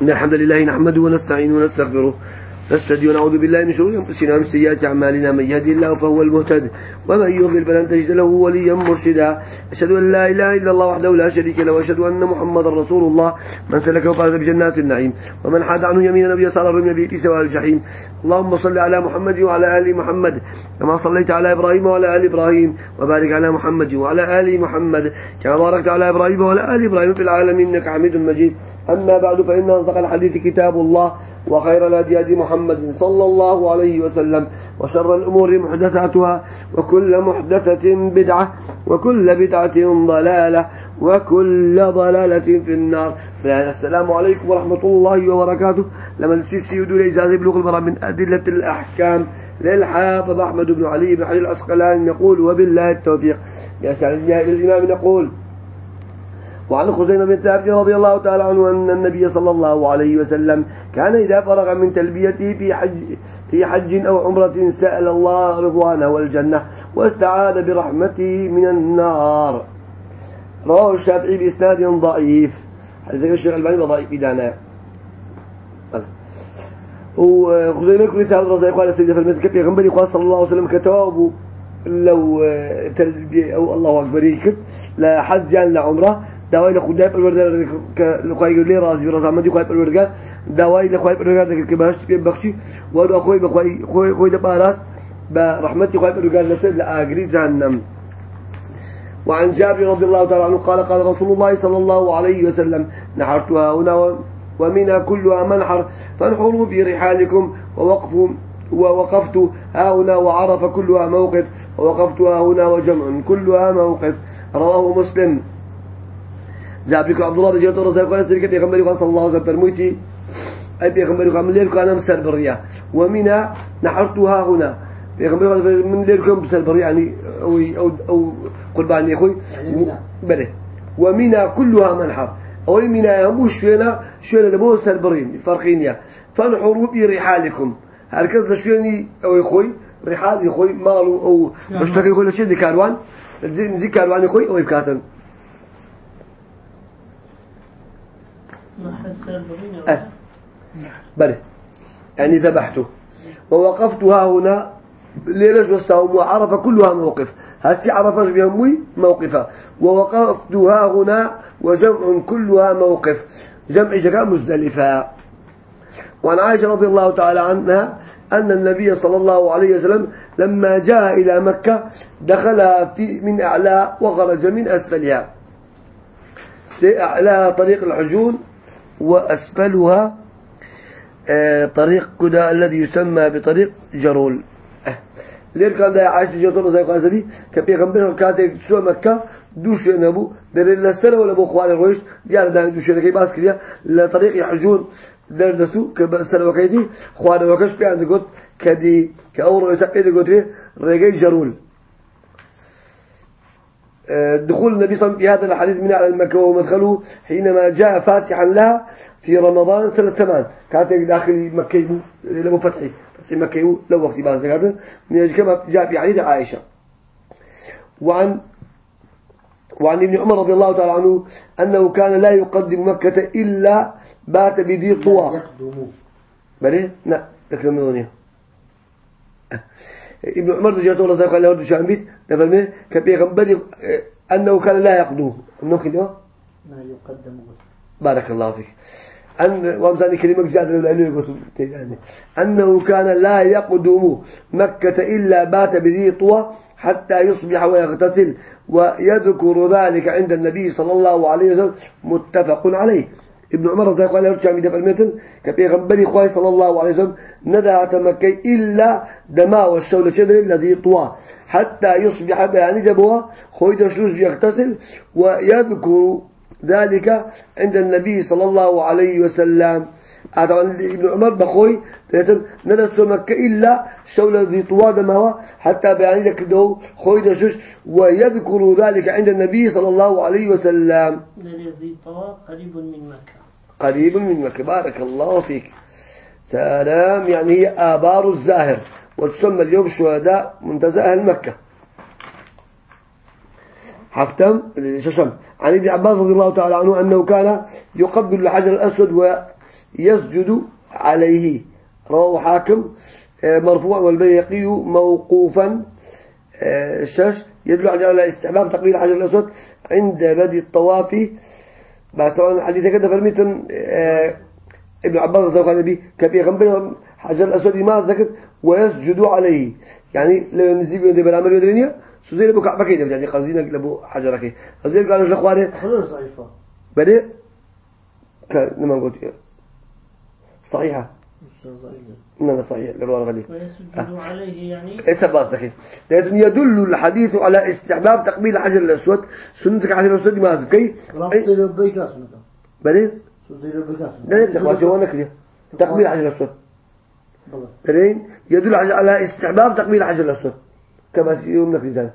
إن الحمد لله نحمده ونستعينه ونستغفره نستهدي ونعوذ بالله من شرور أنفسنا ومن سيئات أعمالنا. من يهدي الله فهو المهتد ومن يضلل فلن تجد له وليا مرشدا. أشهد أن لا إله إلا الله وحده لا شريك له وأشهد أن محمدا رسول الله. من سلك وقال بجنات النعيم. ومن حاد عنه يمينا ويسارا رمي به في سواء الجحيم. اللهم صل على محمد وعلى آل محمد كما صليت على إبراهيم وعلى آل إبراهيم وبارك على محمد وعلى آل محمد كما باركت على إبراهيم وعلى آل إبراهيم في العالمين. إنك حميد مجيد. أما بعد فإن أصدق الحديث كتاب الله وخير الهدي هدي محمد صلى الله عليه وسلم وشر الأمور محدثاتها وكل محدثة بدعة وكل بدعة ضلالة وكل ضلالة في النار. السلام عليكم ورحمة الله وبركاته. لما السيسي يدول إجازة بلوغ المرأة من أدلة الأحكام للحافظ أحمد بن علي بن حجر الأسقلاني يقول وبالله التوفيق. يسأل الإمام نقول وعن خزيمة بن ثابت رضي الله تعالى عنه أن النبي صلى الله عليه وسلم كان إذا فرغ من تلبيته في حج, في حج أو عمرة سأل الله رضوانه والجنة واستعاذ برحمته من النار. رواه الشافعي بإسناد ضعيف. حديث الشيخ الباني ضعيف بدانا وخزيمة كل ثابت رضي الله عنه سيدنا فرمت كبير غنبري صلى الله عليه وسلم كتوابه لو تلبية أو الله أكبر. يكت لا حج لا عمرة. داوای لخدای پروردگار که لخوای گلی راضی رضامندی خوای پروردگار. داوای لخوای پروردگار که باش پی بخشی. و دو خوای بخوای خوای خوای دباراس برحمتي خوای پروردگار لسد لآگری جهنم. وعن جابر رضي الله تعالى عنه قال قال رسول الله صلى الله عليه وسلم نحرتها هنا ومنها كلها منحر فانحروا في رحالكم ووقفوا ووقفت ها هنا وعرف كلها موقف ووقفت ها هنا وجمع كلها موقف. رواه مسلم. جابر عبد الله رضي الله عنه قال سيدك بيغمبر صلى الله عليه وسلم فرميتي أي بيغمبر قال ليل كان مسر بريا. ومنها نحرتها هنا. بيغمبر من ليل كان مسر بريا. يعني أو أو أو يا أخوي. بله ومنها كلها منحر. أو منها يهموش فينا شوينا لبو سر برين فرقين يا. فانحروا برحالكم. هركز شويني أو يخوي رحال يخوي مالو أو مشتكي يقول شيء ذي كاروان ذي كاروان يخوي أو يبكاتن. أه. بله يعني ذبحته. ووقفتها هنا ليلة وستهم وعرف كلها موقف. هسي عرفش بهموي موقفها ووقفتها هنا وجمع كلها موقف. جمع جكا مزدلفة. وعن عائشة رضي الله تعالى عنها أن النبي صلى الله عليه وسلم لما جاء إلى مكة دخل في من أعلى وخرج من أسفلها. أعلى طريق الحجون وأسفلها آه، طريق كدا الذي يسمى بطريق جرول آه. لير كان ده عايش جرول زي قاسبي كبيغمبر الكاتب سوى مكة دوش نبو در السنة ولا بو خوال الرويش ديار ده دوش كي باس كده لطريق يحجون دردسو كبسنة وكيدي خوال وكش بيان قلت كدي كأورو يتقيد قلت رجاي جرول دخول النبي صلى الله عليه وسلم في هذا الحديث من على المكة ومدخله حينما جاء فاتحا لها في رمضان سنة ثمان كانت داخل مكة لو فتحي. فتح مكة لو وقت بعد هذا من كما جاء في حديث عائشة. وعن وعن ابن عمر رضي الله تعالى عنه أنه كان لا يقدم مكة إلا بات بذي طوى. بلي لا تكلموني ابن عمر رضي الله عنه قال له شان بيت نفهمه كبيغمبر أنه كان لا يقدو ممكن ما يقدم بارك الله فيك. أن وامزاني كلمة زيادة لأنه يقول يعني أنه كان لا يقدم مكة إلا بات بذي طوى حتى يصبح ويغتسل ويذكر ذلك عند النبي صلى الله عليه وسلم متفق عليه. ابن عمر رضي الله عنه كان يدفع المتن كبيغمبري خوي صلى الله عليه وسلم ندى تمكي إلا دماء والشولة شدر الذي طوى حتى يصبح بيان جبوه خوي دشلوش يغتسل ويذكر ذلك عند النبي صلى الله عليه وسلم. طبعا ابن عمر بخوي ندرس مكة إلا شولة ذي طواد ما حتى بيان لك خوي دشوش ويذكر ذلك عند النبي صلى الله عليه وسلم. ذي طوى قريب من مكة. قريب من مكة بارك الله فيك. سلام. يعني هي آبار الزاهر وتسمى اليوم شهداء منتزه أهل مكة. حفتم ششم. عن ابن عباس رضي الله تعالى عنه أنه كان يقبل الحجر الأسود يسجد عليه. رواه حاكم. آه، مرفوع والبيقي موقوفا. آه، شش. يدل على استحباب تقبيل الحجر الأسود عند بدء الطواف بعد طبعا حديث كده فرميتن آه، ابن عباس رضي الله عنه كبي غنبنا حجر الأسود ما ذكر ويسجد عليه. يعني لو نزيق يدي بالعمل يدرينيا سوزي لبو كعبك يدي يعني قصدينا لبو حجرك قصدي قالوا لأخواني خلص ضعيفة بدأ كما قلت صحيحة. نعم صحيح للرواية الغدي ويسجد عليه يعني. لكن يدل الحديث على استحباب تقبيل الحجر الأسود. سنة الحجر الأسود ما زكي ربطي لبيك أسنة بدأ سوزي لبيك أسنة لا كده تقبيل الحجر الأسود. بعدين يدل على استحباب تقبيل الحجر الأسود. كما يوم نكري ذلك.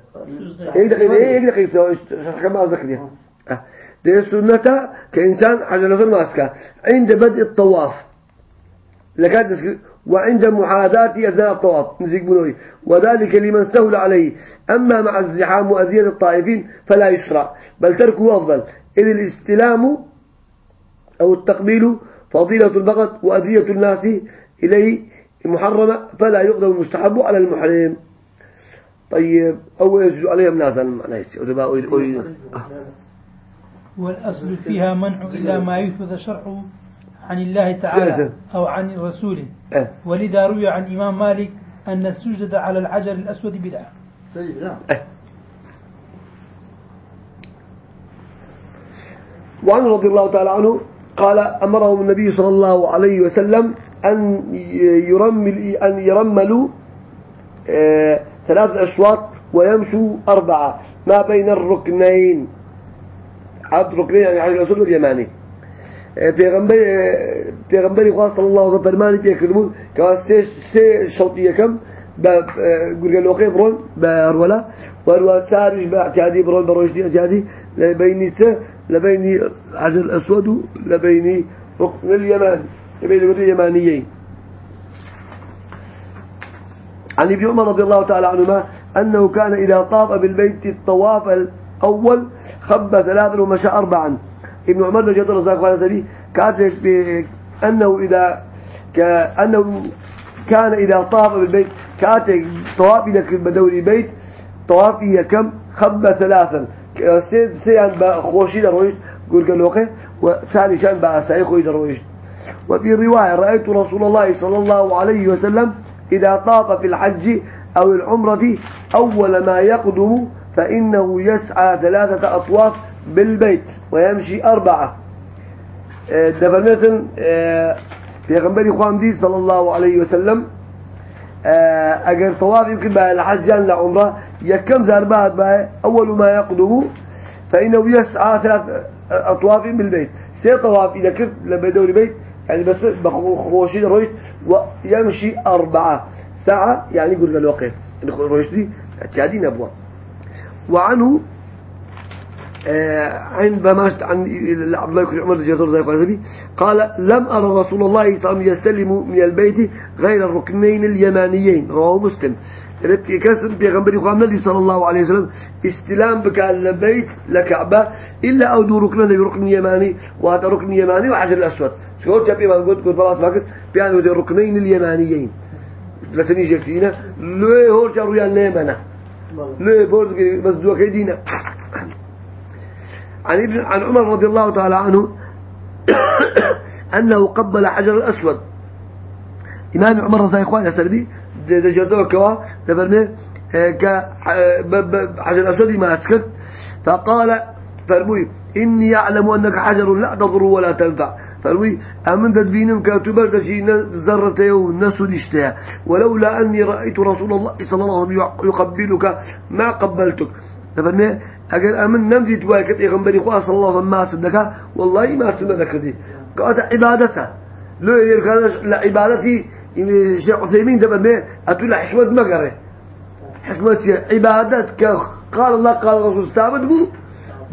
هيك دقيقة هيك دقيقة كما ذكر ده ده سنة كإنسان حجر الأسود ماسكه عند بدء الطواف. لكاد وعند محاذاة أثناء الطواف. نزيق بنوي. وذلك لمن سهل عليه. أما مع الزحام وأذية الطائفين فلا يشرع. بل تركه أفضل. إذ الاستلام أو التقبيل فضيلة البغض وأذية الناس إليه محرمة فلا يقدم المستحب على المحرم. طيب أو يجوز عليهم ناسا معناه والأصل فيها منع إلى ما يثبت شرعه. عن الله تعالى أو عن رسوله. أه. ولذا روي عن إمام مالك أن السجد على الحجر الأسود بدعة. طيب نعم. وعن رضي الله تعالى عنه قال أمرهم النبي صلى الله عليه وسلم أن يرمل أن يرملوا آه، ثلاث أشواط ويمشوا أربعة. ما بين الركنين. عبد ركنين يعني على الأسود واليماني. پیغمبر پیغمبری خدا صلی الله علیه و فرمانی پیکردمون که سه سه شوطیه کم با گرگلوقی برون با رولا و روا سارج با اعتیادی برون با روشدی اعتیادی لبینی سه لبینی عجل الأسود لبینی ركن اليمان لبين الركن اليمانيين عن ابن عمر رضي الله تعالى عنهما أنه كان إذا طاف بالبيت الطواف الأول خب ثلاثا ومشى أربعا. ابن عمر ده جد رزاق على سبي كاتب بأنه إذا كأنه كان إذا طاف بالبيت كاتب طواف لك بدور البيت طواف كم؟ خب ثلاثا. سيد سيان بخوشي درويش قرق الوقت وثاني شأن بأسائي خوي درويش وفي رواية رأيت رسول الله صلى الله عليه وسلم إذا طاف في الحج أو العمرة أول ما يقدم فإنه يسعى ثلاثة أطواف بالبيت ويمشي أربعة. آه، دفرمتن آه، في غنبري دي صلى الله عليه وسلم. آه، أجر طواف يمكن بقى الحجان لعمره يكم زربات بقى أول ما يقدم فإنه يسعى ثلاث أطواف بالبيت. سي طواف إذا كنت لما يدور البيت يعني بس بخوشي رويش ويمشي أربعة. ساعة يعني يقول الوقت يعني رويش دي اعتيادين أبوه وعنه عند بماشت عن عبد الله بن عمر الجزر زي قال قال لم أرى رسول الله صلى الله عليه وسلم يستلم من البيت غير الركنين اليمانيين. رواه مسلم. ربك كسر بيغمبر إخوان النبي صلى الله عليه وسلم استلام بك البيت لكعبة إلا أو دو ركن ركن يماني وهذا ركن يماني وحجر الأسود. شو تبي ما قلت قلت خلاص ما قلت. بيان الركنين اليمانيين. لا تنيجي فينا لو هو جروا يا ليمنا لو بورد بس دو كيدينا عن ابن عن عمر رضي الله تعالى عنه أنه قبل حجر الأسود. إمام عمر رضي الله عنه سلبي دجرته كوا دفرمه حجر الأسود ما أسكت. فقال فرموي إني أعلم أنك حجر لا تضر ولا تنفع. فرموي أمن تدبينم كاتبر تشي زرته دشتها ولولا أني رأيت رسول الله صلى الله عليه وسلم يقبلك ما قبلتك. تفرمي اگر أمن نمدي تواكب يغنبري خواه صلى الله عليه وسلم ما سنك والله ما سنك ذكرتي قالت عبادته. لو كان لعبادتي شيخ عثيمين تفرمي أتولى حكمة مقرة. حكمة عبادتك قال الله قال الرسول ثابت بو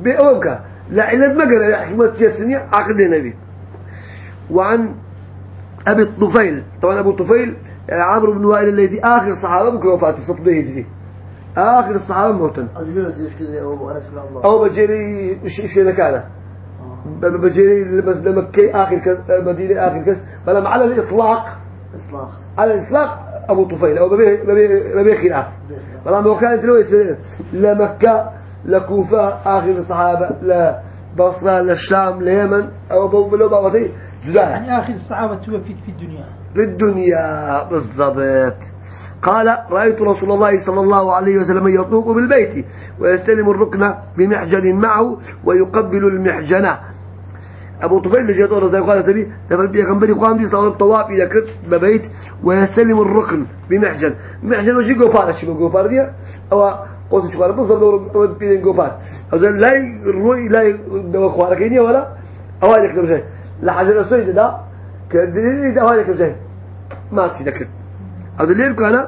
بأوكا لعلة مقرة حكمة سنية عقد النبي وعن أبي الطفيل طبعا أبو الطفيل عمرو بن وائل الذي آخر الصحابة بكرة وفاته سطبه هجري. آخر الصحابة موتا أو بجري وش شيء ذكانا بجري بس مكة آخر كس مدينة آخر كس بل على الإطلاق. إطلاق. على الإطلاق أبو طفيل أو ببي ببي ببي خلاف. بل ما كانت لو لمكة لكوفة آخر الصحابة لا بصرة للشام ليمن أو بلو بابتي جزاء يعني آخر الصحابة توفيت في الدنيا. في الدنيا بالضبط. قال رأيت رسول الله صلى الله عليه وسلم يطوق بالبيت ويستلم الركن بمحجن معه ويقبل المحجنة أبو طفيل جاء طول زي قال سبي لما بيغنبري قام دي صار الطواف إلى كت ببيت ويستلم الركن بمحجن. محجن وشي قفار الشيء قفار دي؟ أو قوس شوار بالضبط لو بين قفار أو لا يروي لا دوا خوارك ولا؟ أوالك كم شيء. لا حاجة السويد ده كدليل ده أوالك شيء. ما تصير كت هذا اللي كان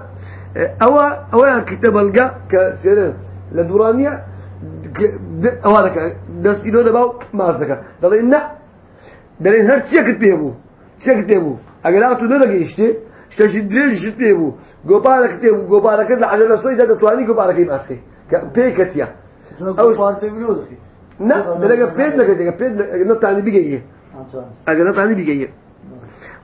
أو أو كتاب الجا كسير لدورانية أوالك دستينو دباو ما أصدق دلين نا دلين هر شيء كتبه شيء كتبه أجل أتو نلا جيشته شتشدريش كتبه قبارة كتبه قبارة كده عشان الصيد ده تواني قبارة كي ماسكه كبيكتيا أو فارت بلوزك نا دلقة بيد لك دلقة بيد نطعني بيجيه أجل نطعني بيجيه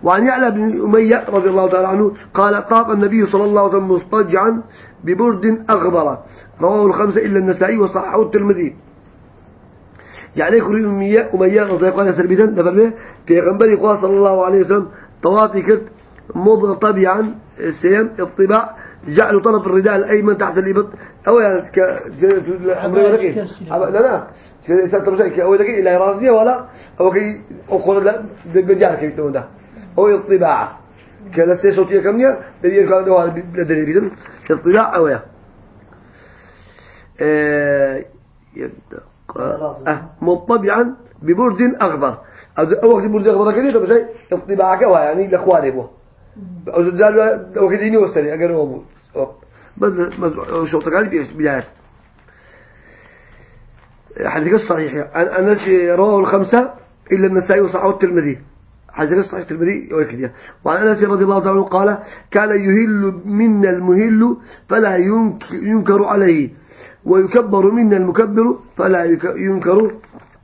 وعن يعلى بن أمية رضي الله تعالى عنه قال طاق النبي صلى الله عليه وسلم مضطجعا ببرد أغبر. رواه الخمسة إلا النسائي وصححه الترمذي. يعني يخرج أمية أمية رضي الله عنه سربيتا نفرمه في غنبري قوى صلى الله عليه وسلم طوافي كرت مضطبعا السيام الطباع جعلوا طرف الرداء الأيمن تحت الإبط. أو يعني ك أمر لك لا لا. سنترجع أو لك إلى راسني ولا أو كي أو قول لا بجار كي تقول ده. أو الطباعة. كلا سي صوتية كمية دليل كان ده دليل بيدن الطباع أو يا. يبدأ أه مطبعا ببرد أخضر. أو وقت برد أخضر كذي طب شيء الطباعة كوا يعني الأخوان يبوه أو زال وقت ديني وصلي أجر هو بس بس شو تقال بداية حديث صحيح أنا رواه الخمسة إلا النسائي وصححه الترمذي. حديث صحيح الترمذي وكذا وعن أنس رضي الله تعالى قال كان يهل منا المهل فلا ينكر عليه ويكبر منا المكبر فلا ينكر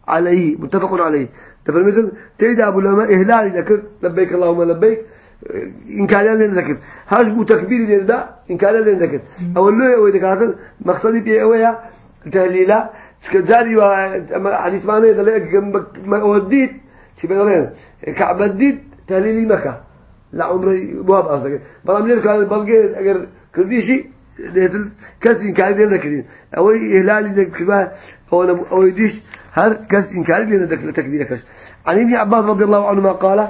عليه متفق عليه. تفهمت تيدا أبو لما إهلال ذكر لبيك اللهم لبيك إن كان لنا ذكر بو تكبير لنا إن كان لنا ذكر أول له أو إذا كانت مقصدي بيه أويا تهليلا. سكجاري وحديث معناه لقى ما وديت شبه كعبة ديت تهليلي مكة. لا عمري بواب أصدق. بلام ليه كان بلقي أجر كردي شيء ده كاس إنكار لنا ذكرين. أو إهلال ذكر أو أو يديش هر كاس إنكار لنا ذكر تكبير كاش عن ابن عباس رضي الله عنهما قال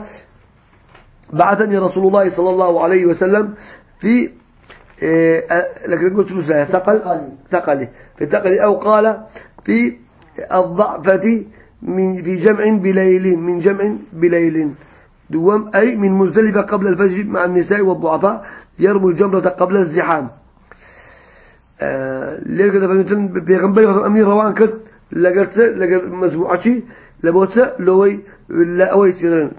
بعثني رسول الله صلى الله عليه وسلم في لكن قلت له ثقل ثقل في الثقل أو قال في الضعفة من في جمع بليل من جمع بليل. دوام أي من مزدلفة قبل الفجر مع النساء والضعفاء يرموا الجمرة قبل الزحام. ليه كده فهمتن بيغنبري أمني روان كت لقلت لقلت مجموعتي لبوت لوي لا أوي سيرن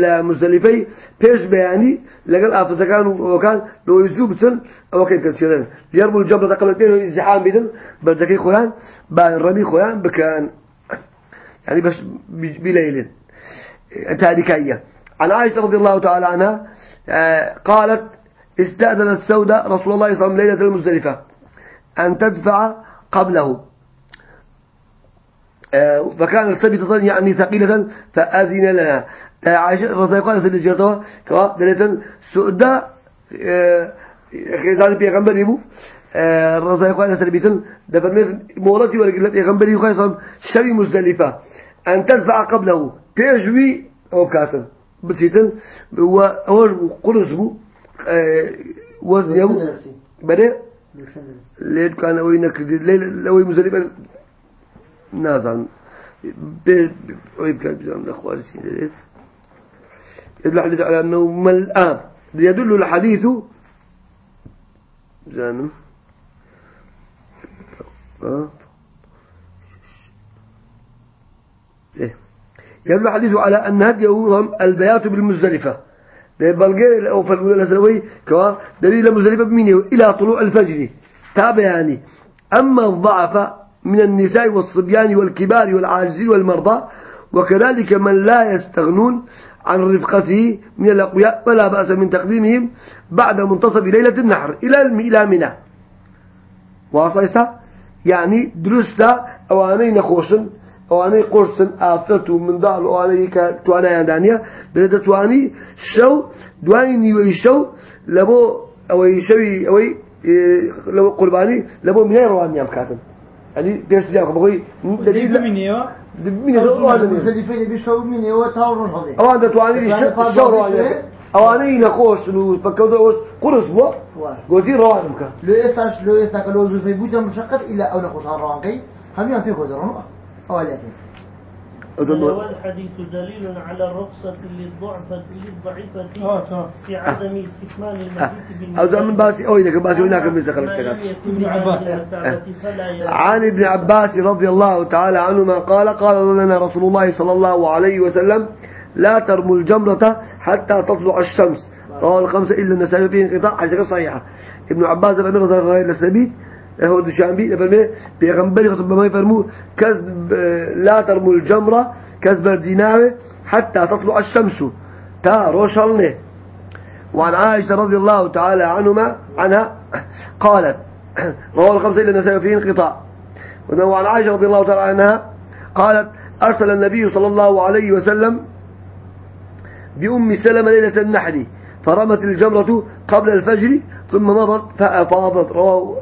لا مزدلفي بيش بياني لقل آفتا كان وكان لو يزوبتن أو كان كتيرن يرموا الجمرة قبل الزحام بيدن بردكي خوان بالرمي خوان بكان. يعني بس بليل تاريكية عن عائشة رضي الله تعالى عنها قالت استأذنت سودة رسول الله صلى الله عليه وسلم ليلة المزدلفة أن تدفع قبله. فكانت ثابتة يعني ثقيلة فأذن لنا عائشة رضي الله عنها سيدنا كوا دليل سودة خيزان بيغمبر يبو رضي الله عنها سيدنا دفرمي مولتي ولكن بيغمبر يبو خيصا شوي مزدلفة. أن تدفع قبله. بيجوي أو كاتن. بسيطن. وأول قرص بو. وزن يبو بدأ ليه كان وينك ليه لو مزدلفة نازل بيب كان بزام الأخوار سيدة يدل الحديث على أنه ملآن يدل الحديث زانم. أه إيه يدل الحديث على أن هديهم البيات بالمزدلفة. بلغي أو فالمدى الأسلوي كوا دليل مزدلفة بمينه إلى طلوع الفجر. تابع يعني. أما الضعف من النساء والصبيان والكبار والعاجزين والمرضى وكذلك من لا يستغنون عن رفقته من الأقوياء فلا بأس من تقديمهم بعد منتصف ليلة النحر إلى إلى منى. واصيسا يعني درستا أواني نخوشن أواني قرصن آفتو من دال أواني كتوانا ياندانيا بلد تواني شو دواني ويشو لبو أو يشوي أو لو قرباني لبو من رواني أم كاتب يعني بيش ديالك بقول دليل من أيوه من رواني مختلفين بيشو من هو تاور هذا أو أنت تواني شو رواني أواني نخوش نو فكودوش قرص بو؟ قلتي رواني مكان لو إيش لو إيش كلو زوجي بوجا مشقت إلا أو نخوش هالروانكي هم ينفي خضرون أو لا هو الحديث دليل على الرخصة للضعفة للضعيفة في عدم استكمال بالمبيت أو زمن باسي أو إنك باسي هناك من ابن عباس. عن ابن عباس رضي الله تعالى عنهما قال قال لنا رسول الله صلى الله عليه وسلم لا ترموا الجمرة حتى تطلع الشمس. رواه الخمسة إلا النسائي فيه انقطاع حاجة صحيحة ابن عباس بن رضي غير السبيت هو دشانبي يفرمي بيغنبري خطب ما يفرموا كذب لا ترموا الجمرة كذب الديناوي حتى تطلع الشمس. تا روشلنه وعن عائشة رضي الله تعالى عنهما عنها قالت رواه الخمسة إلا النسائي فيه انقطاع. وعن عائشة رضي الله تعالى عنها قالت أرسل النبي صلى الله عليه وسلم بأم سلمة ليلة النحر. فرمت الجمرة قبل الفجر ثم مضت فأفاضت رواه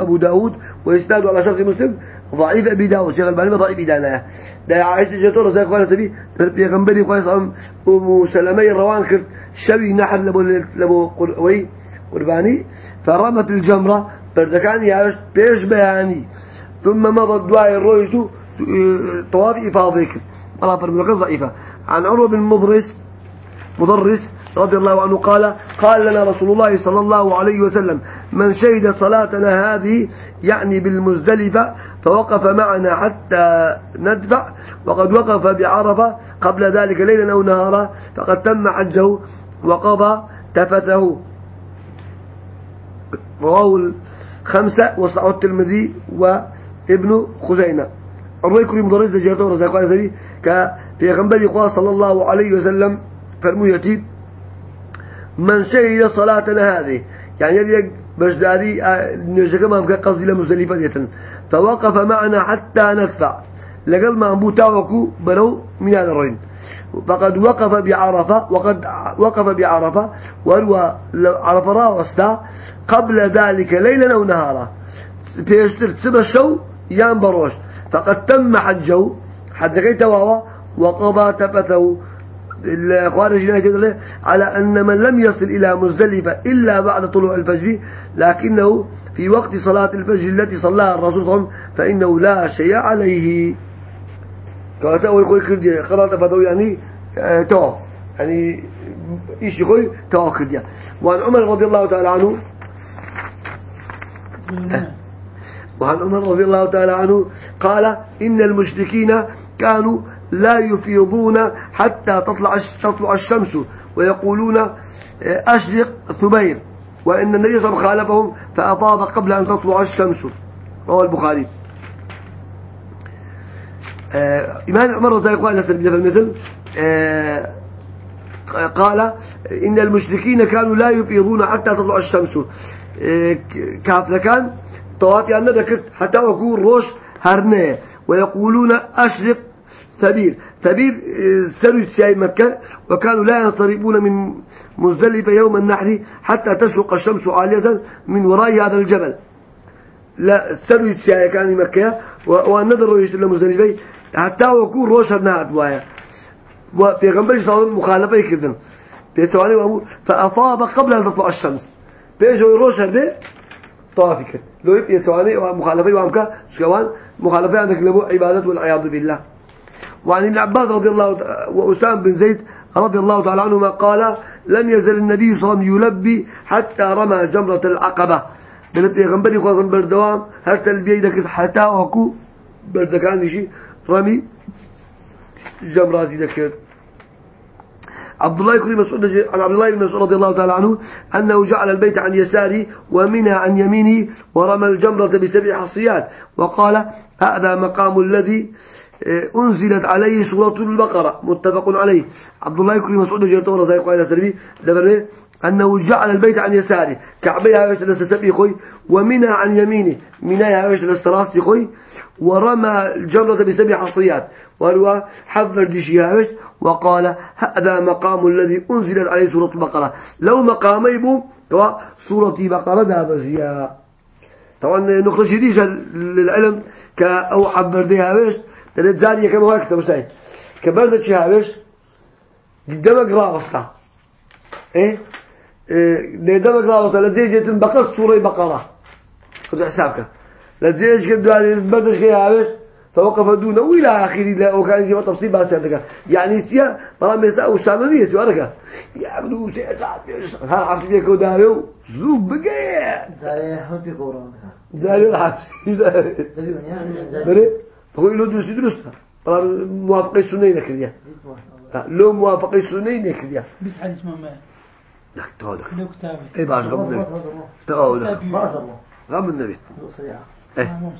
أبو داود ويستاد على شرط مسلم. ضعيف أبي داود. شيخ الباني ضعيف إدانا دا عائشة جتورة زي أخوانا سبي بيغنبري قويس عم أم سلمي الروان كرت شوي نحر لبو, لبو قروي قرباني. فرمت الجمرة بردكان يعيش بيش بياني. ثم مضت دعاء الرويشتو طواف إفاضيك. الله فرمي ضعيفة. عن عروة بن مضرس مضرس رضي الله عنه قال قال لنا رسول الله صلى الله عليه وسلم من شهد صلاتنا هذه يعني بالمزدلفة فوقف معنا حتى ندفع وقد وقف بعرفة قبل ذلك ليلا أو نهارا فقد تم حجه وقضى تفته. رواه الخمسة وصححه الترمذي وابن خزيمة. الروي كريم مدرس دجاجته رزاق الله سبي كبيغمبر صلى الله عليه وسلم فرمويتي من شهد صلاتنا هذه. يعني يلي بجداري آه، نجك ما بقى قصدي لمزدلفة ديتن. فوقف معنا حتى ندفع. لقل ما أبو تاوكو برو من هذا الرين. فقد وقف بعرفة وقد وقف بعرفة وهو عرفة راوستا قبل ذلك ليلا أو نهارا. بيشتر تسبى الشو يان بروش. فقد تم حجه حتى كي وقضى تفثه الخوارج جناية على أن من لم يصل إلى مزدلفة إلا بعد طلوع الفجر لكنه في وقت صلاة الفجر التي صلاها الرسول صلى الله عليه وسلم فإنه لا شيء عليه. كواتا خوي كردية خلاص فدو يعني آه تو. يعني إيش خوي تو كردية. وعن عمر رضي الله تعالى عنه وعن عمر رضي الله تعالى عنه قال إن المشركين كانوا لا يفيضون حتى تطلع تطلع الشمس ويقولون آه، أشرق ثبير وإن النبي صلى الله عليه وسلم خالفهم فأفاض قبل أن تطلع الشمس. رواه البخاري. آه إمام عمر رضي الله عنه في المثل آه قال إن المشركين كانوا لا يفيضون حتى تطلع الشمس. آه كان طواتي أن ذكرت حتى أكون روش هرنه ويقولون أشرق ثبير آه، سروا سياي مكة وكانوا لا ينصرفون من مزدلفة يوم النحر حتى تشرق الشمس عالية من وراء هذا الجبل. لا سروا سياي كان مكة ونظروا يشتري مزدلفة حتى وكون روشر نهد وفي غنبري صلى الله مخالفة كذن بيتواني وأمور فأفاض قبل أن تطلع الشمس. بيجوا روشر به طافك لو يبقى سواني ومخالفة وامكا شكوان مخالفة عندك لبو عبادة والعياذ بالله. وعن ابن عباس رضي الله وأسام بن زيد رضي الله تعالى عنهما قال لم يزل النبي صلى الله عليه وسلم يلبي حتى رمى جمرة العقبة. بلت يغنبري خواه بردوام هر تلبيه دكت حتى وكو بردكان شي رمي جمرات ذكر عبد الله بن مسعود عن عبد الله بن مسعود رضي الله تعالى عنه أنه جعل البيت عن يساره ومنى عن يمينه ورمى الجمرة بسبع حصيات. وقال هذا مقام الذي أنزلت عليه سورة البقرة متفق عليه. عبد الله كريم مسعود جرته ولا زي قائل سلبي دبر أنه جعل البيت عن يساره كعبيها ويش لسسبي خوي ومنها عن يمينه منها ويش للسراس خوي ورمى الجمرة بسبع حصيات. وهو حفر دشيها وقال هذا مقام الذي أنزلت عليه سورة البقرة. لو مقامي بو سورة بقرة دابزيا طبعا نقطة جديدة للعلم كأو حفر ديها زانية كما هو كتب سعيد كبرزة شيها ويش قدامك راغصة إيه؟ قدامك راغصة لذي جيت بقرة سورة بقرة خذ حسابك. لذي جيت بردش كيها ويش فوقف دونه وإلى آخره. لا وكان يجي تفصيل بس هذا يعني سيا مرام يسأل وشامل سؤالك يعملوا شيء هل عرفت فيك ودايو زوب بقى زاري هم في كورون زاري العبس بري هو له درس درس موافق السنة نكريا لو موافق السنة نكريا بس حديث ما ما لا تقعدك لو كتابي إيه باش غم النبي غم النبي إيه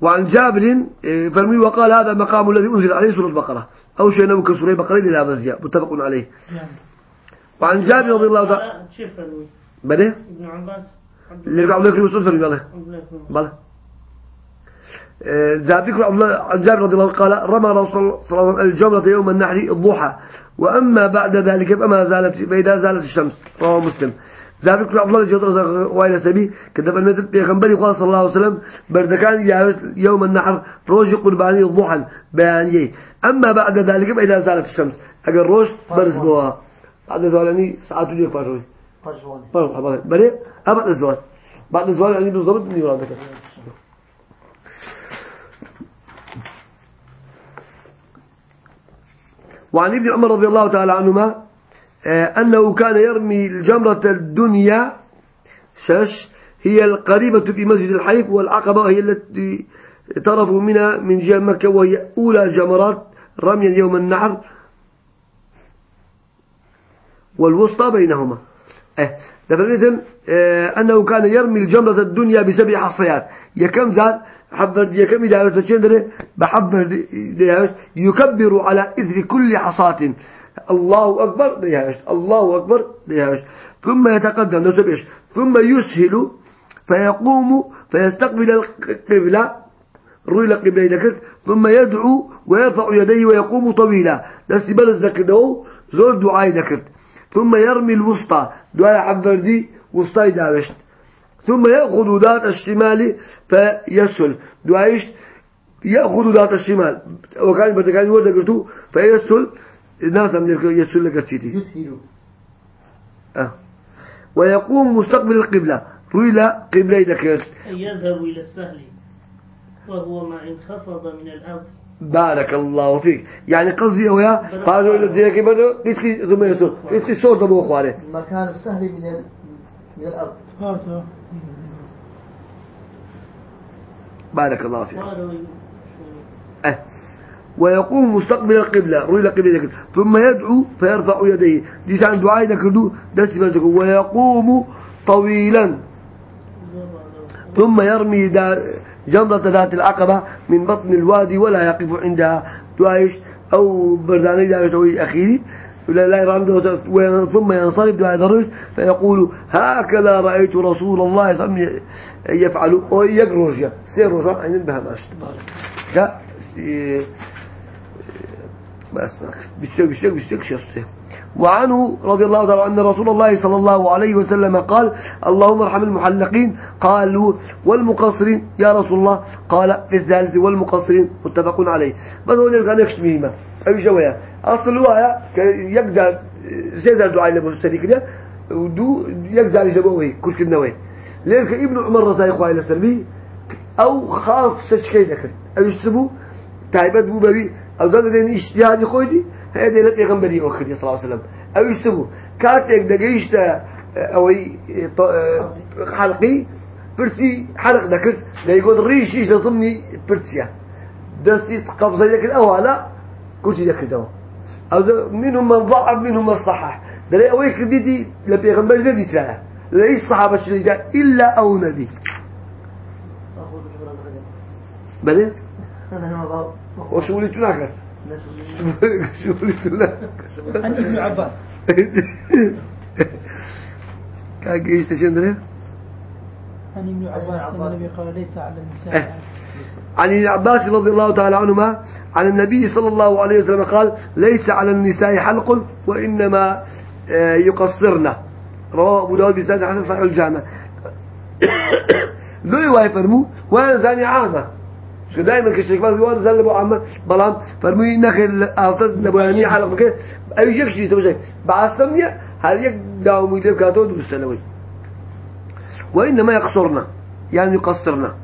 وعن جابر إيه، فرمي وقال هذا مقام الذي أنزل عليه سورة البقرة أو شيء نبو كسورة بقرة إلى بزياء متفق عليه وعن جابر رضي الله تعالى بدي ابن عباس اللي رجع الله السلطة فرمي بله بله جابر عن جابر رضي الله قال رمى رسول الله صلى الله عليه وسلم الجمرة يوم النحر الضحى وأما بعد ذلك فما زالت فإذا زالت الشمس رواه مسلم. زابر كل عبد الله جدر وائل سبي كذب المثل بيغمبري قال صلى الله عليه وسلم بردكان يوم النحر روج قرباني الضحى بيانيه أما بعد ذلك فإذا زالت الشمس أجر روج برز بوها بعد زوالني ساعات يجي فاجوي فاجوي بري أبعد الزوال بعد الزوال يعني بالضبط من يرادك وعن ابن عمر رضي الله تعالى عنهما آه، أنه كان يرمي الجمرة الدنيا شش هي القريبة في مسجد الحيف والعقبة هي التي طرفوا منها من جهة مكة وهي أولى جمرات رميا يوم النحر والوسطى بينهما. آه ده أنه كان يرمي الجمرة الدنيا بسبع حصيات يكم زال حبر يكم إذا تشندره بحبر يكبر على إثر كل حصاة. الله أكبر ديهاش الله أكبر ديهاش ثم يتقدم نسبش ثم يسهل فيقوم فيستقبل القبلة روي القبلة ذكر ثم يدعو ويرفع يديه ويقوم طويلا. بل الذكر ده زور دعاء ذكرت ثم يرمي الوسطى. دعاء حفر دي وسطى داوشت ثم يأخذ ذات الشمال فيسهل دعايش يأخذ ذات الشمال. وكان بتكان ورد قلتو فيسهل ناسا من يسهل لك سيتي يسهل. آه. ويقوم مستقبل القبلة. رويلا قبلة ذكرت يذهب إلى السهل. وهو ما انخفض من الأرض. بارك الله فيك. يعني قصدي هو يا قالوا إلى زيك برضو؟ رزقي ثم يسوع رزقي صوت أبو أخوانه مكان السهل من. من الأرض. هذا بارك الله فيك. أه. ويقوم مستقبل القبلة روي القبلة ثم يدعو فيرفع يديه. دي سان دعاء ذكردو دس ويقوم طويلا. ثم يرمي جمرة ذات العقبة من بطن الوادي ولا يقف عندها. دعايش أو برداني دعايش أو أخيري. لا ثم ينصرف دعاء ذرش فيقول هكذا رأيت رسول الله صلى الله عليه وسلم يفعل أو يقرج سير رجع عين البهماش ما أسمعك. بيشتك وعنه رضي الله تعالى أن رسول الله صلى الله عليه وسلم قال اللهم ارحم المحلقين. قالوا والمقصرين. يا رسول الله قال في الثالث والمقصرين. متفق عليه. بس هو يكشف مهمة. أي جوايا أصل هو يقدر زي الدعاء اللي بسري كده ودو يقدر يجيبوه كل كنوي لذلك ابن عمر رضي الله عنه السلمي أو خاص شيء ذكر أو يشتبه تعبت بو ببي أو داد دين إجتهادي خويدي هذا لك يغنبري وخر صلى الله عليه وسلم. أو يشتبو كاتك دقيشت أو حلقي برسي حلق ذكرت لا يقول ريش إيش ضمني برسيا. دستي قبضه ذاك الأول كنت ذاك دوا. أو منهم من ضعف منهم من صحح. ده اوي كديدي لبيغمبر ترى. ليس صحابة شديدة إلا أو نبي بلى؟ وش ولدت لك؟ شو ولدت لك؟ عن ابن عباس. كان إيش تشندري؟ عن ابن عباس. النبي قال ليس على النساء. عن ابن عباس رضي الله تعالى عنهما عن النبي صلى الله عليه وسلم قال ليس على النساء حلق وإنما آه، يقصرن. رواه أبو داود بسند حسن صحيح الجامع. لو يواي فرمو وأنا زاني عامة. شو دائما كشك بس وأنا زال ابو عامة بلام فرمو إنك الافضل نبواني حلق. بك أي يكشي يسوي شيء. بعصمني هل يك داوم يدب كاتو دوسنوي وإنما يقصرنا يعني يقصرنا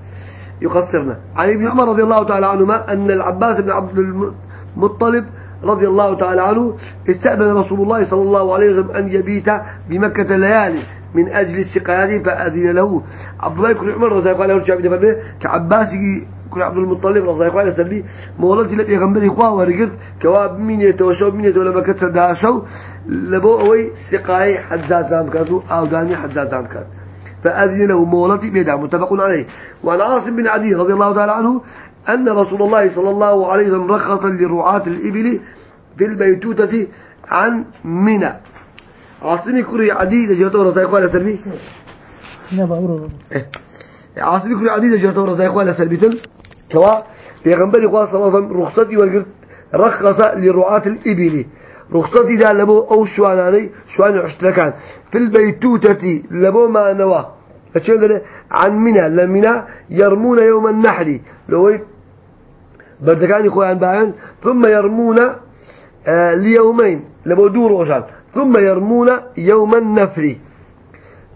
يقصرنا. عن ابن عمر رضي الله تعالى عنهما أن العباس بن عبد المطلب رضي الله تعالى عنه استأذن رسول الله صلى الله عليه وسلم أن يبيت بمكة ليالي من أجل السقاية فأذن له. عبد الله بن عمر رضي الله عنه الشعب فرمي كعباس كل عبد المطلب رضي الله عنه سلبي مولد لبي غنبري خوا ورقرت كواب من يتوشوا من يتولى مكة داشوا لبو أوي سقاية حزازان كاتو أو داني حزازان كات فأذن له مولتي بيدع متفق عليه. وعن عاصم بن عدي رضي الله تعالى عنه أن رسول الله صلى الله عليه وسلم رخص لرعاة الإبل في البيتوتة عن منى. عاصمي كري عدي لجهته رضي الله سلمي إيه. عاصمي كري عدي لجهته رضي الله سلمي كوا بيغنبري قوة صلى الله عليه وسلم رخصتي والقرد رخص لرعاة الإبل. رخصتي ده لبو أو شواناني شوان عشتلكان في البيتوتة لبو ما نوا. عن منى. لمنى يرمون يوم النحر لو بردكاني خوان باين ثم يرمون آه ليومين. لبو دور روشان ثم يرمون يوم النفر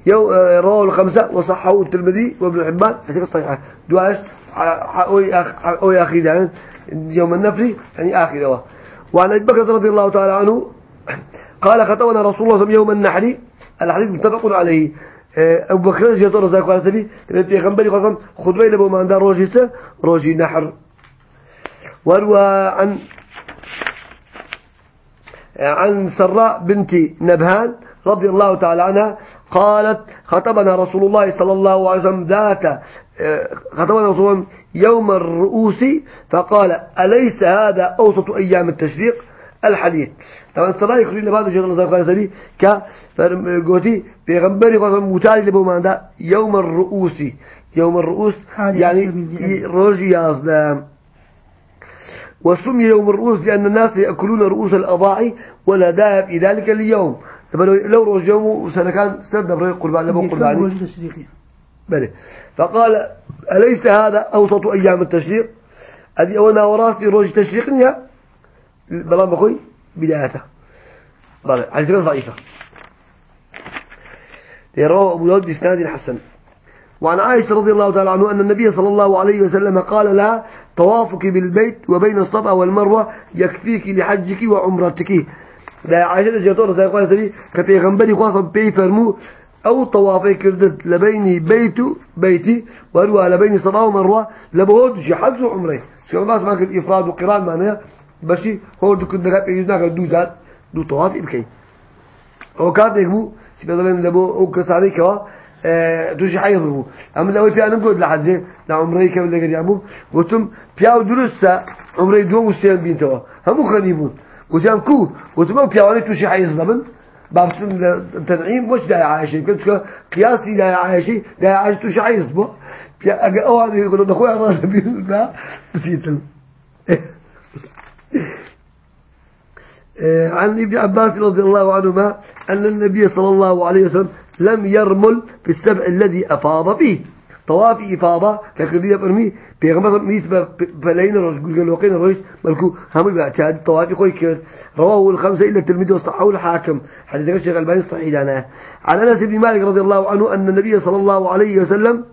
يو آه رواه الخمسة وصححه الترمذي وابن حبان. حسيك الصحيحة دعاش أو أخي يوم النفر يعني آخر وعن أبي بكر رضي الله تعالى عنه قال خطبنا رسول الله يوم النحر الحديث متفق عليه. أبو بكر جاء طور زاك قال سبي في غنبري قسم خطبة لبو ما عندها روجيسة روجي نحر. وروى عن عن سراء بنت نبهان رضي الله تعالى عنها قالت خطبنا رسول الله صلى الله عليه وسلم ذات آه، خطبنا رسول الله يوم الرؤوس فقال أليس هذا أوسط أيام التشريق؟ الحديث. طبعا سراء يقول لنا بعض الشيخ الله قال سبي ك قوتي بيغمبري قال متالي لبو ما يوم الرؤوس. يوم الرؤوس يعني روجي يازدام وسمي يوم الرؤوس لأن الناس يأكلون رؤوس الأضاعي ولا داعي في ذلك اليوم. طبعا لو روج يوم سنة كان سنة بري قربان لبو قرباني. بلي. فقال أليس هذا أوسط أيام التشريق؟ هذه أولا وراسي روج تشريقني بلا بخوي بدايته. عزيزة ضعيفة. يروى أبو داود بإسناد حسن. وعن عائشة رضي الله تعالى عنه أن النبي صلى الله عليه وسلم قال لها طوافك بالبيت وبين الصفا والمروة يكفيك لحجك وعمرتك. لا عائشة جاتورة سيقول سبي كبيغنبري خاصة بي فرمو أو طوافي كردت لبين بيت بيتي وأروى لبين الصفا ومروة لبهود شي حج وعمره شو ما اسمع الإفراد وقران معناها هو دو كنت نقاب يجنا دو ذات دو طواف يبكي هو كان نجمو سيبدلن لبو أو كساري كوا توش حيض بو أما لو في أنا بقول لحد لا عمري كم اللي قد يعمو قلتم بياو درسة عمري دوم وستين بين توا. همو خنيبون قلتم كو. قلتم بياواني توش حيض ضمن بابسن التنعيم وش دا عايشة يمكن قياسي دا عايشة دا عايشة توش حيض بو أو هذا يقولون نخوي أنا بيقول لا بسيطل عن ابن عباس رضي الله عنهما أن النبي صلى الله عليه وسلم لم يرمل في السبع الذي أفاض فيه. طواف إفاضة كقضية فرمي بيغمبر نسبة فلين روش قل قال وقين روش ملكو هم باعتاد طواف خوي كير. رواه الخمسة إلا الترمذي وصححه الحاكم. حديث الشيخ الباني الصحيح لنا. عن أنس بن مالك رضي الله عنه أن النبي صلى الله عليه وسلم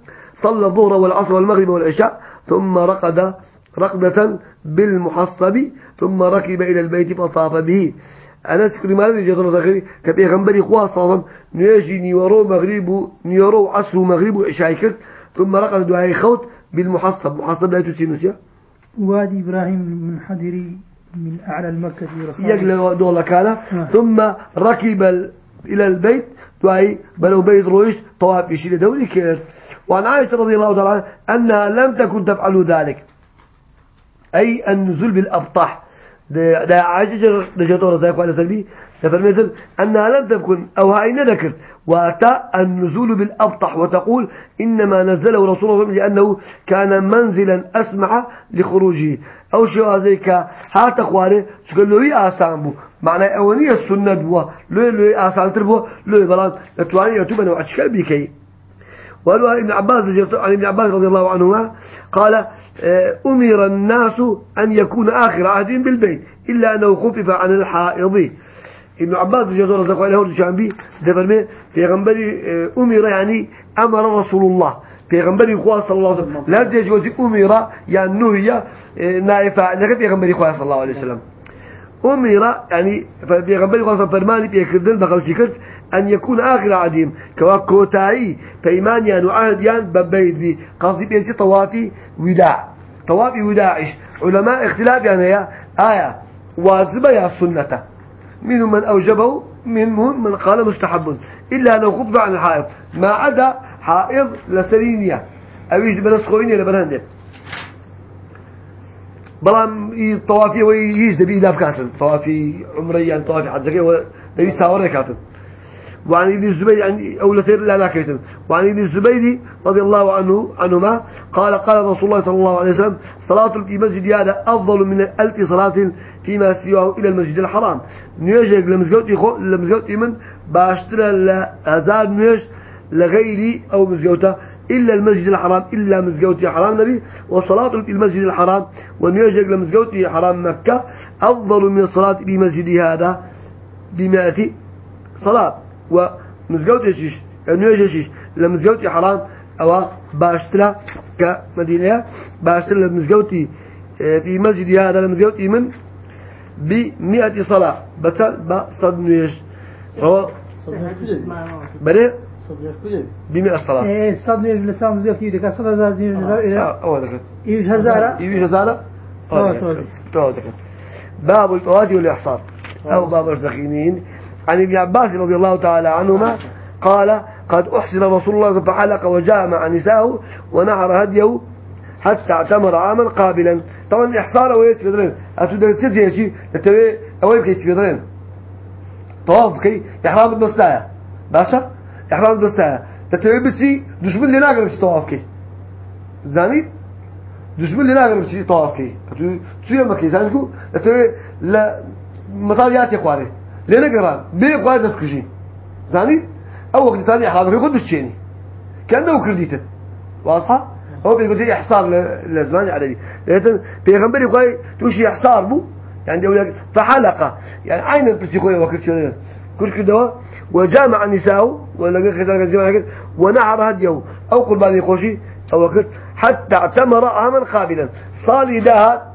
صلى الظهر والعصر والمغرب والعشاء ثم رقد رقدة بالمحصب ثم ركب إلى البيت فطاف به. أنا سكري مالك جاءت الله سخري كبيغنبري خواه صلى نيجي نيورو مغرب نيورو عصر مغرب وعشاء ثم رقد دعاء خوت بالمحصب. محصب لا تسينوسيا وادي إبراهيم من حدري من أعلى المكة يقل دولا كان آه. ثم ركب إلى البيت دعاء بلو بيت رويش طواف يشيل دولي كير وعن عائشة رضي الله تعالى عنها أنها لم تكن تفعل ذلك. أي النزول بالأبطح ده عاجج رجعته رزاق على سلبي فالمثل أنها لم تكن أو هاي ذكر وأتى النزول بالأبطح وتقول إنما نزله رسول الله لأنه كان منزلا أسمع لخروجه. أو شيء هذيك؟ هات أخواني شكل له؟ آسان بو. معنى أولية السنة بوا له له آسان تربو له بلان. لتواني يتوب أنه أشكال بكي وقالوا ابن عباس عن ابن عباس رضي الله عنهما قال آه، أمر الناس أن يكون آخر عهدهم بالبيت إلا أنه خفف عن الحائض. ابن عباس رضي الله عنه الشعبي دفرمي غنبري آه، أمر يعني أمر رسول الله. غنبري خواه صلى الله عليه وسلم. لا تجي أمر يعني نهي آه، نائفة لك غنبري خواه صلى الله عليه وسلم. أمر يعني فبيغنبري خاصة فرماني بيكردن بقل شكرت أن يكون آخر عديم. كوا كوتاي فإيمان يان وعهد يان ببيت بي قصدي بيتي طوافي وداع طوافي وداعش علماء اختلاف يعني يا آية واجبة يا سنة. منهم من أوجبه منهم من قال مستحب. إلا أنه خطب عن الحائط. ما عدا حائض لسرينيا أو يجب بنس خوينيا لبنان بلام طوافي ويجي دبي لا بكاتن طوافي عمريا طوافي حجك ودبي ساور كاتن. وعن ابن الزبير يعني أو لسير لا لا وعن ابن الزبير رضي الله عنه عنهما قال قال رسول الله صلى الله عليه وسلم صلاة في مسجد هذا أفضل من ألف صلاة فيما سواه إلى المسجد الحرام. نيجي لمزجوتي خو لمزجوتي من باشترى لهزار نيج لغيري أو مزجوته إلا المسجد الحرام إلا مزجوتي حرام نبي وصلاة في المسجد الحرام ونيجي لمزجوتي حرام مكة أفضل من الصلاة في مسجد هذا بمئة صلاة. ومزجوتي شيش نيجي شيش لمزجوتي حرام أو باشترى كمدينة باشترى لمزجوتي آه، في مسجد هذا لمزجوتي من بمئة صلاة. بس بصد نيج رواه بره بمئة صلاة. إيه صد نيج لسام زيف يدك صد هزار نيج إلى أول ذكر إيش هزارة؟ إيش هزارة؟ باب الفواتي والإحصار. أو باب الزخينين عن ابن عباس رضي الله تعالى عنهما قال قد أحسن رسول الله فحلق وجاء مع نسائه ونحر هديه حتى اعتمر عاما قابلا. طبعا إحصار ويت فدرين أتودر سيدي شيء تتوي أوي بكي تفدرين طواف كي إحرام الدستايا باشا؟ الدستايا تتوي بسي دشمن لنا قرب شي طواف كي زاني دشمن لنا قرب شي طواف كي تسوي مكي زانيكو تتوي لا مطاليات يا خواري لنا قران بي خواري تكشي زاني أو وقت ثاني إحرام كي خد بشيني كأنه كرديته واضحة؟ هو بيقول لي إحصار لزمان عربي لكن بيغمبر يقول توشي إحصار بو. يعني دولة فحلقة. يعني عين وقت شو كل كده وجامع نساءه ولا خذ الجماعة ونعر هديه أو قربان يخوشي أو وقت حتى اعتمر عاما قابلا صار داها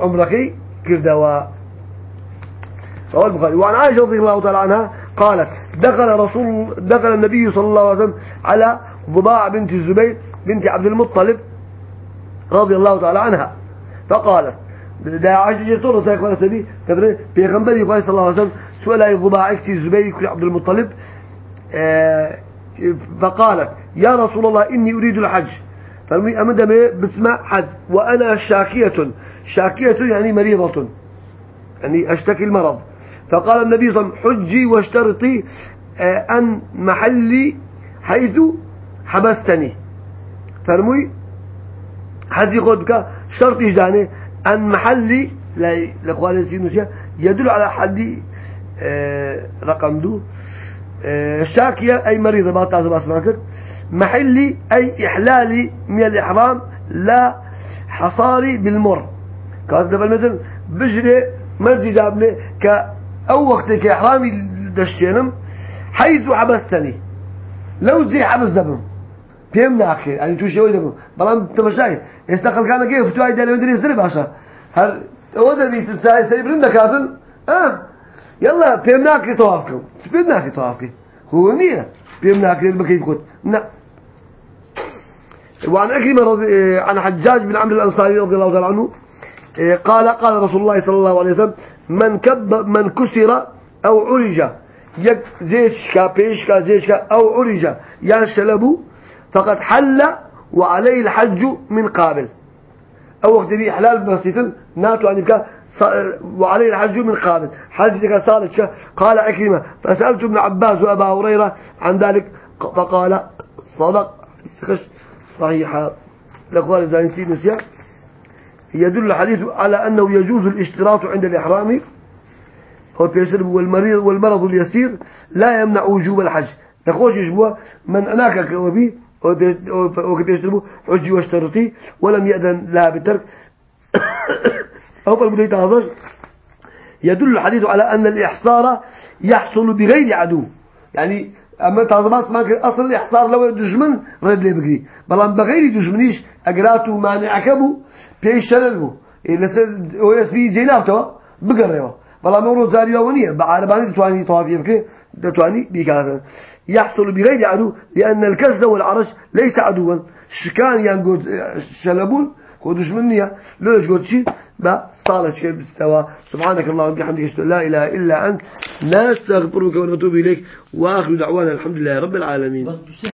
عمرك كردوا. رواه البخاري. وعن عائشة رضي الله تعالى عنها قالت دخل رسول دخل النبي صلى الله عليه وسلم على ضباع بنت الزبير بنت عبد المطلب رضي الله تعالى عنها فقالت دا عايشة طول سيكون سبي كبري بيغنبري قال صلى الله عليه وسلم سؤال أي ضباعك زبير كل عبد المطلب؟ آه، فقالت يا رسول الله إني أريد الحج. فرمي أمد بسمع حج وأنا شاكية. شاكية يعني مريضة يعني أشتكي المرض. فقال النبي صلى الله عليه وسلم حجي واشترطي آه، أن محلي حيث حبستني. فرموي حزي خود بك شرط إجداني أن محلي لإخواني سينوسيا يدل على حدي آه رقم دو آه شاكية أي مريضة ما تعزب أسمع محلي أي إحلالي من الإحرام لا حصاري بالمر. كانت دفع مثل بجري مرزي دابني كأو وقت كإحرامي دشتينم حيث حبستني. لو زي حبس دبم. بيم ناخر يعني توش يوي دبم بلام تمشاي يستقل كان كيف فتوى يدل يدري يسري باشا هل هو ده بيت تساعي سري برند كاتل آه يلا بيم ناخر توافقكم بيم ناخر توافقكم هو نية بيم ناخر البكي كنت نا. وعن أكرم رضي عن حجاج بن عمرو الأنصاري رضي الله تعالى عنه قال قال رسول الله صلى الله عليه وسلم من كب من كسر أو عرج يك زيشكا بيشكا زيشكا أو عرج يعني شلبو فقد حل وعليه الحج من قابل. أو وقت بي حلال بسيط ناتو يبقى وعليه الحج من قابل. حج صالتك قال أكرمة فسألت ابن عباس وأبا هريرة عن ذلك فقال صدق. صحيحة. لقال زاينتين نسيا. يدل الحديث على أنه يجوز الاشتراط عند الإحرام. والمريض والمرض اليسير لا يمنع وجوب الحج. نخوش يجبوه من أناك كوبي وكبيشتربو حجي واشترطي ولم يأذن لها بالترك. أو فالمديت هذا يدل الحديث على أن الإحصار يحصل بغير عدو. يعني أما تعظمات ما أصل الإحصار لو دجمن رد لي بقري بلان بغير دجمنيش أقرأتو مانعكبو بيش شللبو إلا هو يسبي جينابتو بقريوه بلان نورو زاريو ونية بعرباني تتواني طوافي بكي تتواني بيكاثا يحصل بغير عدو لأن الكسد والعرش ليس عدوا. شكان ينقود شلبون خدوش مني ليش قلت شيء با صالة شيء بستوى سبحانك اللهم وبحمدك لا إله إلا أنت. نستغفرك ونتوب إليك وآخر دعوانا الحمد لله رب العالمين.